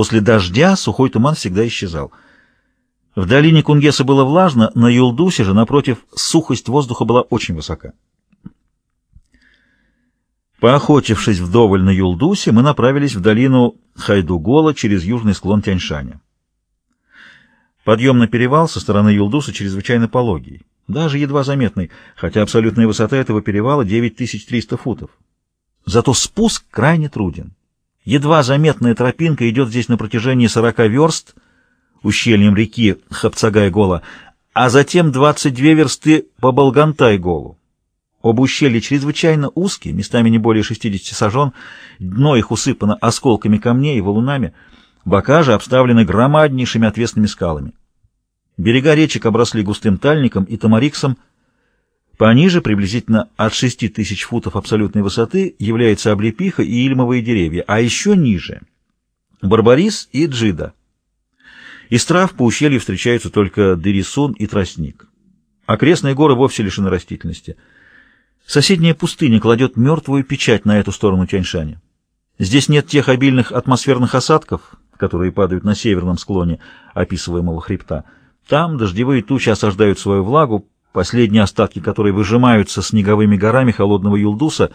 После дождя сухой туман всегда исчезал. В долине Кунгеса было влажно, на Юлдусе же, напротив, сухость воздуха была очень высока. Поохотившись вдоволь на Юлдусе, мы направились в долину Хайдугола через южный склон Тяньшаня. Подъем на перевал со стороны Юлдуса чрезвычайно пологий, даже едва заметный, хотя абсолютная высота этого перевала 9300 футов. Зато спуск крайне труден. Едва заметная тропинка идет здесь на протяжении 40 верст ущельем реки Хапцагай-Гола, а затем 22 версты по Болгантай-Голу. Оба ущелья чрезвычайно узкие, местами не более 60 сажен, дно их усыпано осколками камней и валунами, бока же обставлены громаднейшими отвесными скалами. Берега речек обросли густым тальником и тамариксом. Пониже, приблизительно от 6 тысяч футов абсолютной высоты, является облепиха и ильмовые деревья, а еще ниже — барбарис и джида. Из трав по ущелью встречаются только дырисун и тростник. Окрестные горы вовсе лишены растительности — Соседняя пустыня кладет мертвую печать на эту сторону Тяньшаня. Здесь нет тех обильных атмосферных осадков, которые падают на северном склоне описываемого хребта. Там дождевые тучи осаждают свою влагу, последние остатки которой выжимаются снеговыми горами холодного Юлдуса.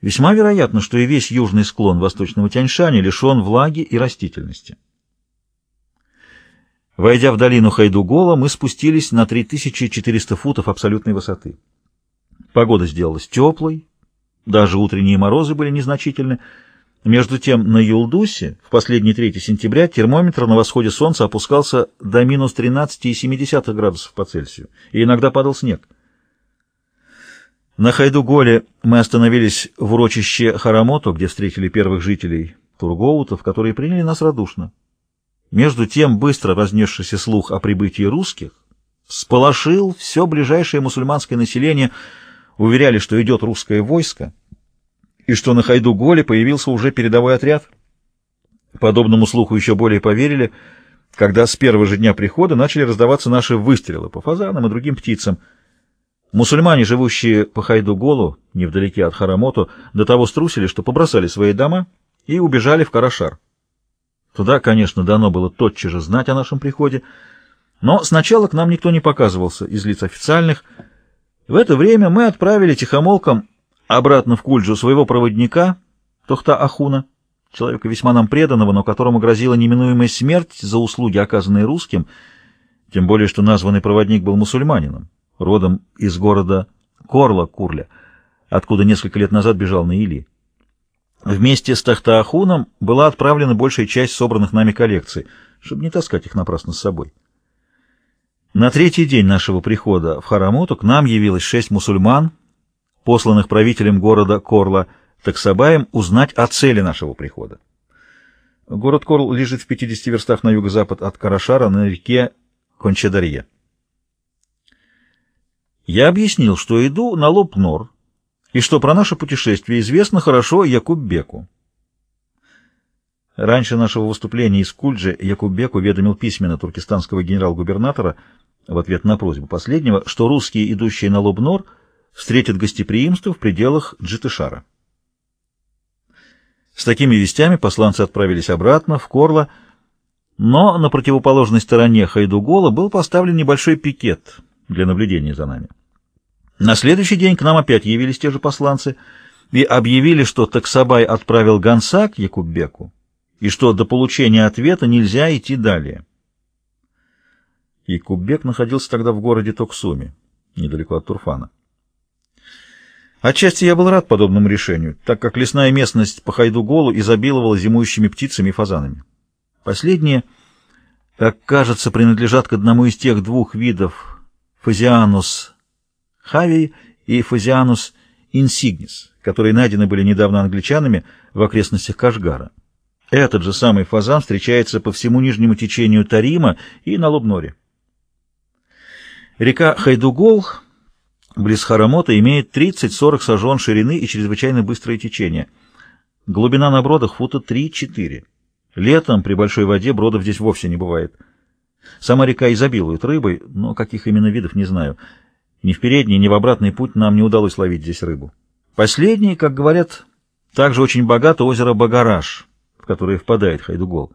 Весьма вероятно, что и весь южный склон восточного Тяньшаня лишен влаги и растительности. Войдя в долину Хайдугола, мы спустились на 3400 футов абсолютной высоты. Погода сделалась теплой, даже утренние морозы были незначительны. Между тем на Юлдусе в последний 3 сентября термометр на восходе солнца опускался до минус 13,7 градусов по Цельсию, и иногда падал снег. На Хайдуголе мы остановились в урочище Харамото, где встретили первых жителей Тургоутов, которые приняли нас радушно. Между тем быстро разнесшийся слух о прибытии русских всполошил все ближайшее мусульманское население – уверяли, что идет русское войско, и что на Хайду-Голе появился уже передовой отряд. Подобному слуху еще более поверили, когда с первого же дня прихода начали раздаваться наши выстрелы по фазанам и другим птицам. Мусульмане, живущие по Хайду-Голу, невдалеке от Харамото, до того струсили, что побросали свои дома и убежали в Карашар. Туда, конечно, дано было тотчас же знать о нашем приходе, но сначала к нам никто не показывался из лиц официальных, в это время мы отправили тихомолком обратно в Кульджу своего проводника, Тохта Ахуна, человека весьма нам преданного, но которому грозила неминуемая смерть за услуги, оказанные русским, тем более что названный проводник был мусульманином, родом из города Корла-Курля, откуда несколько лет назад бежал на Или. Вместе с Тахтаахуном была отправлена большая часть собранных нами коллекций, чтобы не таскать их напрасно с собой. На третий день нашего прихода в Харамоту к нам явилось шесть мусульман, посланных правителем города Корла Таксабаем, узнать о цели нашего прихода. Город Корл лежит в 50 верстах на юго-запад от Карашара на реке Кончедарье. Я объяснил, что иду на лоб Нор, и что про наше путешествие известно хорошо Якуббеку. Раньше нашего выступления из Кульджи Якуббек уведомил письменно туркестанского генерал-губернатора в ответ на просьбу последнего, что русские, идущие на Лобнор, встретят гостеприимство в пределах Джитышара. С такими вестями посланцы отправились обратно в Корло, но на противоположной стороне Хайдугола был поставлен небольшой пикет для наблюдения за нами. На следующий день к нам опять явились те же посланцы и объявили, что Таксабай отправил гонца к Якуббеку, и что до получения ответа нельзя идти далее. Якуббек находился тогда в городе Токсуми, недалеко от Турфана. Отчасти я был рад подобному решению, так как лесная местность по Хайду-Голу изобиловала зимующими птицами и фазанами. Последние, как кажется, принадлежат к одному из тех двух видов Фазианус хавий и Фазианус инсигнис, которые найдены были недавно англичанами в окрестностях Кашгара. Этот же самый фазан встречается по всему нижнему течению Тарима и на Лобноре. Река Хайдугол близ Харамота имеет 30-40 сажен ширины и чрезвычайно быстрое течение. Глубина на бродах фута 3-4. Летом при большой воде бродов здесь вовсе не бывает. Сама река изобилует рыбой, но каких именно видов не знаю. Ни в передний, ни в обратный путь нам не удалось ловить здесь рыбу. Последний, как говорят, также очень богато озеро Багараш, которое впадает в Хайдугол.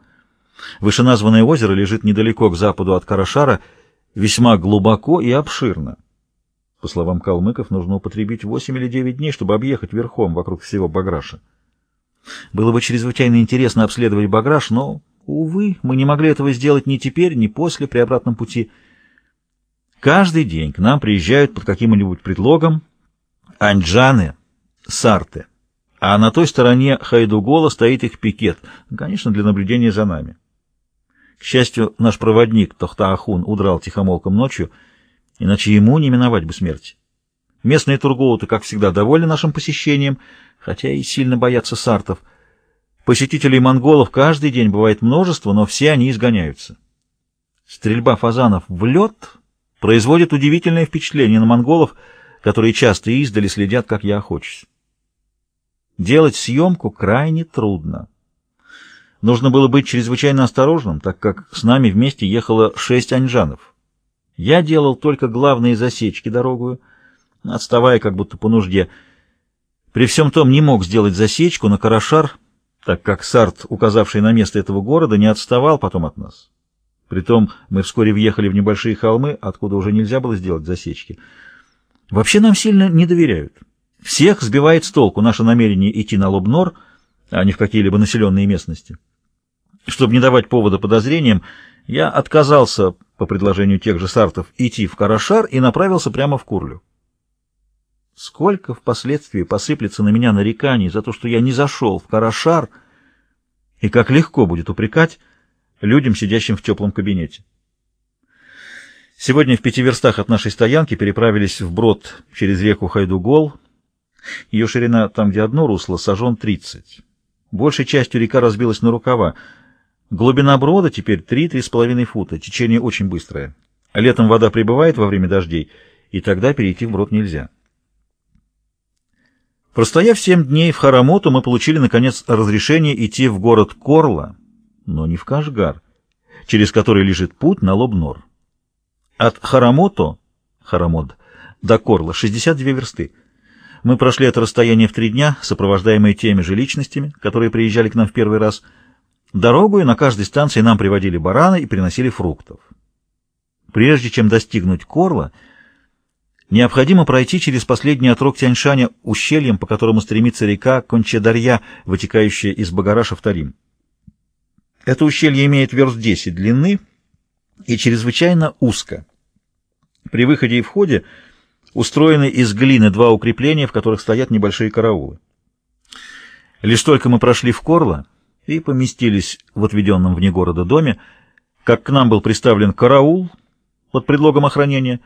Вышеназванное озеро лежит недалеко к западу от Карашара, весьма глубоко и обширно. По словам калмыков, нужно употребить 8 или 9 дней, чтобы объехать верхом вокруг всего Баграша. Было бы чрезвычайно интересно обследовать Баграш, но, увы, мы не могли этого сделать ни теперь, ни после при обратном пути. Каждый день к нам приезжают под каким-нибудь предлогом анджаны, сарты, а на той стороне Хайдугола стоит их пикет, конечно, для наблюдения за нами. К счастью, наш проводник Тохтаахун удрал тихомолком ночью, иначе ему не миновать бы смерти. Местные тургоуты, как всегда, довольны нашим посещением, хотя и сильно боятся сартов. Посетителей монголов каждый день бывает множество, но все они изгоняются. Стрельба фазанов в лед производит удивительное впечатление на монголов, которые часто издали следят, как я охочусь. Делать съемку крайне трудно. Нужно было быть чрезвычайно осторожным, так как с нами вместе ехало шесть аньжанов. Я делал только главные засечки дорогую, отставая как будто по нужде. При всем том не мог сделать засечку на Карашар, так как Сарт, указавший на место этого города, не отставал потом от нас. Притом мы вскоре въехали в небольшие холмы, откуда уже нельзя было сделать засечки. Вообще нам сильно не доверяют. Всех сбивает с толку наше намерение идти на Лобнор, а не в какие-либо населенные местности. Чтобы не давать повода подозрениям, я отказался, по предложению тех же сартов, идти в Карашар и направился прямо в Курлю. Сколько впоследствии посыплется на меня нареканий за то, что я не зашел в Карашар, и как легко будет упрекать людям, сидящим в теплом кабинете. Сегодня в пяти верстах от нашей стоянки переправились вброд через реку Хайдугол. Ее ширина там, где одно русло, сажен 30. Большей частью река разбилась на рукава, Глубина брода теперь 3-3,5 фута, течение очень быстрое. Летом вода прибывает во время дождей, и тогда перейти в брод нельзя. Простояв 7 дней в Харамоту, мы получили, наконец, разрешение идти в город Корла, но не в Кашгар, через который лежит путь на Лобнор. От Харамото, Харамод, до Корла 62 версты. Мы прошли это расстояние в три дня, сопровождаемые теми же личностями, которые приезжали к нам в первый раз – Дорогу и на каждой станции нам приводили бараны и приносили фруктов. Прежде чем достигнуть Корла, необходимо пройти через последний отрог Тяньшаня ущельем, по которому стремится река Кончедарья, вытекающая из Багараша в Тарим. Это ущелье имеет верст 10 длины и чрезвычайно узко. При выходе и входе устроены из глины два укрепления, в которых стоят небольшие караулы. Лишь только мы прошли в Корло, и поместились в отведенном вне города доме, как к нам был приставлен караул под предлогом охранения,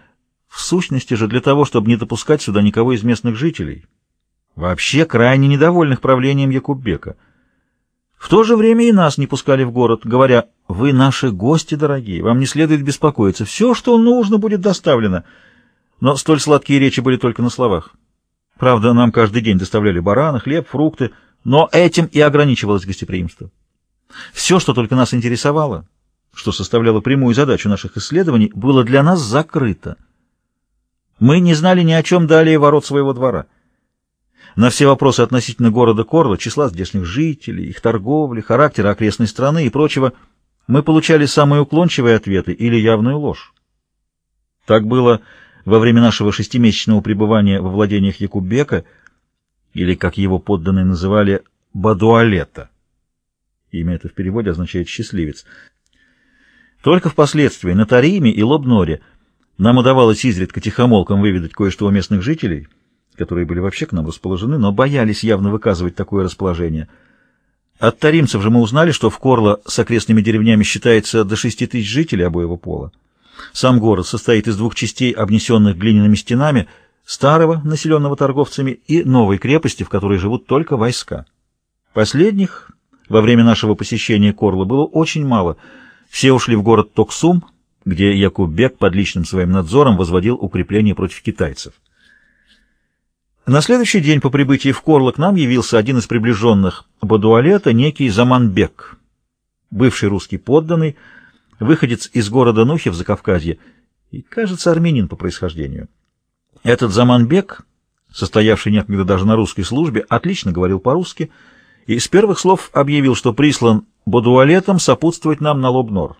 в сущности же для того, чтобы не допускать сюда никого из местных жителей, вообще крайне недовольных правлением Якуббека. В то же время и нас не пускали в город, говоря, «Вы наши гости дорогие, вам не следует беспокоиться, все, что нужно, будет доставлено». Но столь сладкие речи были только на словах. Правда, нам каждый день доставляли бараны, хлеб, фрукты — но этим и ограничивалось гостеприимство. Все, что только нас интересовало, что составляло прямую задачу наших исследований, было для нас закрыто. Мы не знали ни о чем далее ворот своего двора. На все вопросы относительно города Корла, числа здешних жителей, их торговли, характера окрестной страны и прочего, мы получали самые уклончивые ответы или явную ложь. Так было во время нашего шестимесячного пребывания во владениях Якубека – или, как его подданные называли, Бадуалета. Имя это в переводе означает «счастливец». Только впоследствии на Тариме и Лобноре нам удавалось изредка тихомолком выведать кое-что у местных жителей, которые были вообще к нам расположены, но боялись явно выказывать такое расположение. От таримцев же мы узнали, что в Корло с окрестными деревнями считается до шести тысяч жителей обоего пола. Сам город состоит из двух частей, обнесенных глиняными стенами — старого, населенного торговцами, и новой крепости, в которой живут только войска. Последних во время нашего посещения Корла было очень мало. Все ушли в город Токсум, где Якуббек под личным своим надзором возводил укрепления против китайцев. На следующий день по прибытии в Корло к нам явился один из приближенных Бадуалета, некий Заманбек, бывший русский подданный, выходец из города Нухи в Закавказье и, кажется, армянин по происхождению. Этот Заманбек, состоявший некогда даже на русской службе, отлично говорил по-русски и с первых слов объявил, что прислан Бодуалетом сопутствовать нам на Лобнор.